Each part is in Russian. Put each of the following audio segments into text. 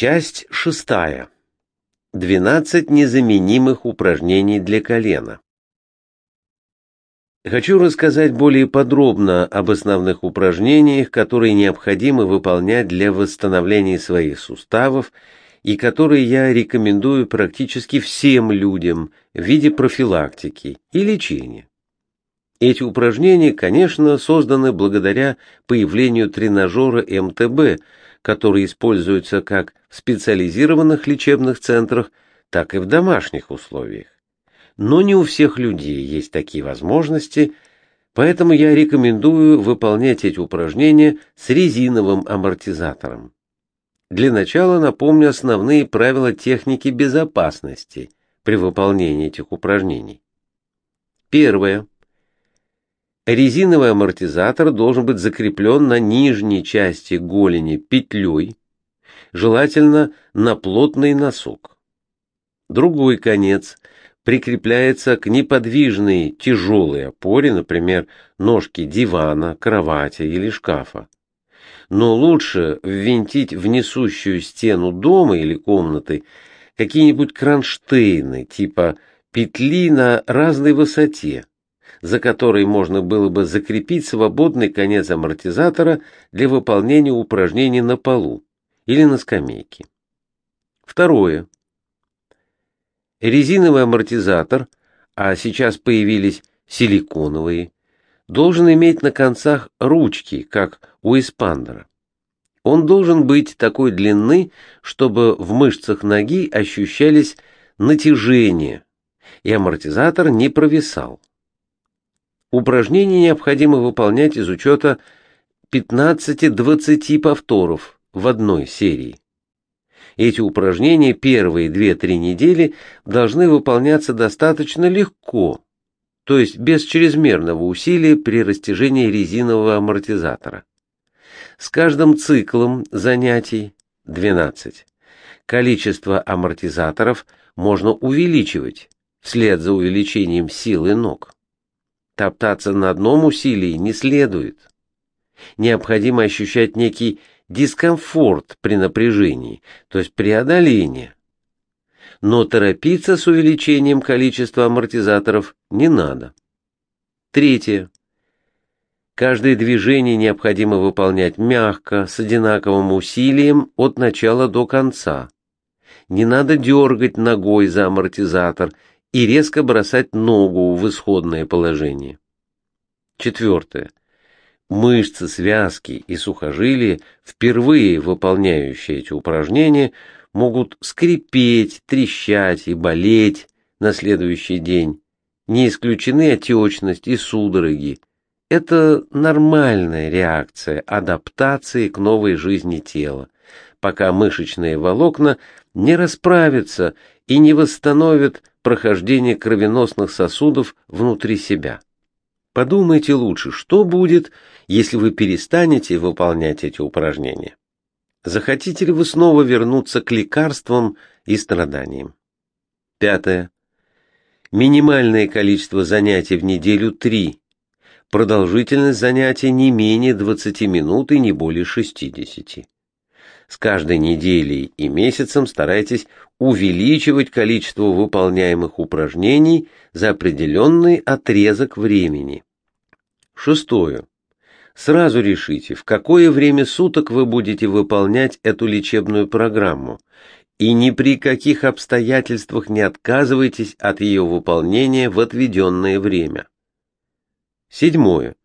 Часть шестая. 12 незаменимых упражнений для колена. Хочу рассказать более подробно об основных упражнениях, которые необходимо выполнять для восстановления своих суставов и которые я рекомендую практически всем людям в виде профилактики и лечения. Эти упражнения, конечно, созданы благодаря появлению тренажера МТБ, который используется как в специализированных лечебных центрах, так и в домашних условиях. Но не у всех людей есть такие возможности, поэтому я рекомендую выполнять эти упражнения с резиновым амортизатором. Для начала напомню основные правила техники безопасности при выполнении этих упражнений. Первое. Резиновый амортизатор должен быть закреплен на нижней части голени петлей, желательно на плотный носок. Другой конец прикрепляется к неподвижной тяжелой опоре, например, ножки дивана, кровати или шкафа но лучше ввинтить в несущую стену дома или комнаты какие-нибудь кронштейны, типа петли на разной высоте, за которой можно было бы закрепить свободный конец амортизатора для выполнения упражнений на полу или на скамейке. Второе. Резиновый амортизатор, а сейчас появились силиконовые, должен иметь на концах ручки, как у эспандера. Он должен быть такой длины, чтобы в мышцах ноги ощущались натяжения, и амортизатор не провисал. Упражнения необходимо выполнять из учета 15-20 повторов в одной серии. Эти упражнения первые 2-3 недели должны выполняться достаточно легко, то есть без чрезмерного усилия при растяжении резинового амортизатора. С каждым циклом занятий 12 количество амортизаторов можно увеличивать вслед за увеличением силы ног. Топтаться на одном усилии не следует. Необходимо ощущать некий дискомфорт при напряжении, то есть преодоление, но торопиться с увеличением количества амортизаторов не надо. Третье. Каждое движение необходимо выполнять мягко, с одинаковым усилием от начала до конца. Не надо дергать ногой за амортизатор и резко бросать ногу в исходное положение. Четвертое. Мышцы, связки и сухожилия, впервые выполняющие эти упражнения, могут скрипеть, трещать и болеть на следующий день. Не исключены отечность и судороги. Это нормальная реакция адаптации к новой жизни тела, пока мышечные волокна не расправятся и не восстановят прохождение кровеносных сосудов внутри себя. Подумайте лучше, что будет, если вы перестанете выполнять эти упражнения. Захотите ли вы снова вернуться к лекарствам и страданиям? Пятое. Минимальное количество занятий в неделю 3. Продолжительность занятий не менее 20 минут и не более 60. С каждой неделей и месяцем старайтесь увеличивать количество выполняемых упражнений за определенный отрезок времени. Шестое. Сразу решите, в какое время суток вы будете выполнять эту лечебную программу, и ни при каких обстоятельствах не отказывайтесь от ее выполнения в отведенное время. Седьмое.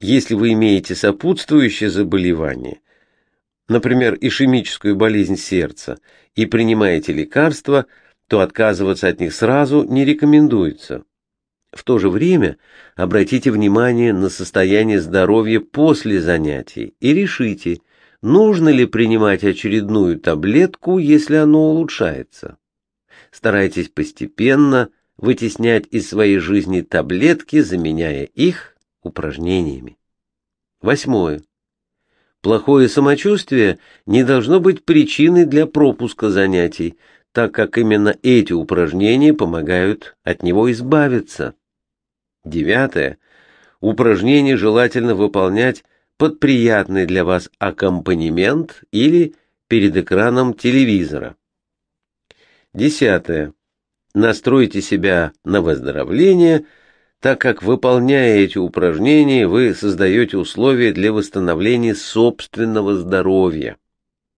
Если вы имеете сопутствующее заболевание, например, ишемическую болезнь сердца, и принимаете лекарства, то отказываться от них сразу не рекомендуется. В то же время обратите внимание на состояние здоровья после занятий и решите, нужно ли принимать очередную таблетку, если оно улучшается. Старайтесь постепенно вытеснять из своей жизни таблетки, заменяя их упражнениями. Восьмое. Плохое самочувствие не должно быть причиной для пропуска занятий, так как именно эти упражнения помогают от него избавиться. Девятое. Упражнение желательно выполнять под приятный для вас аккомпанемент или перед экраном телевизора. Десятое. Настройте себя на выздоровление, так как, выполняя эти упражнения, вы создаете условия для восстановления собственного здоровья.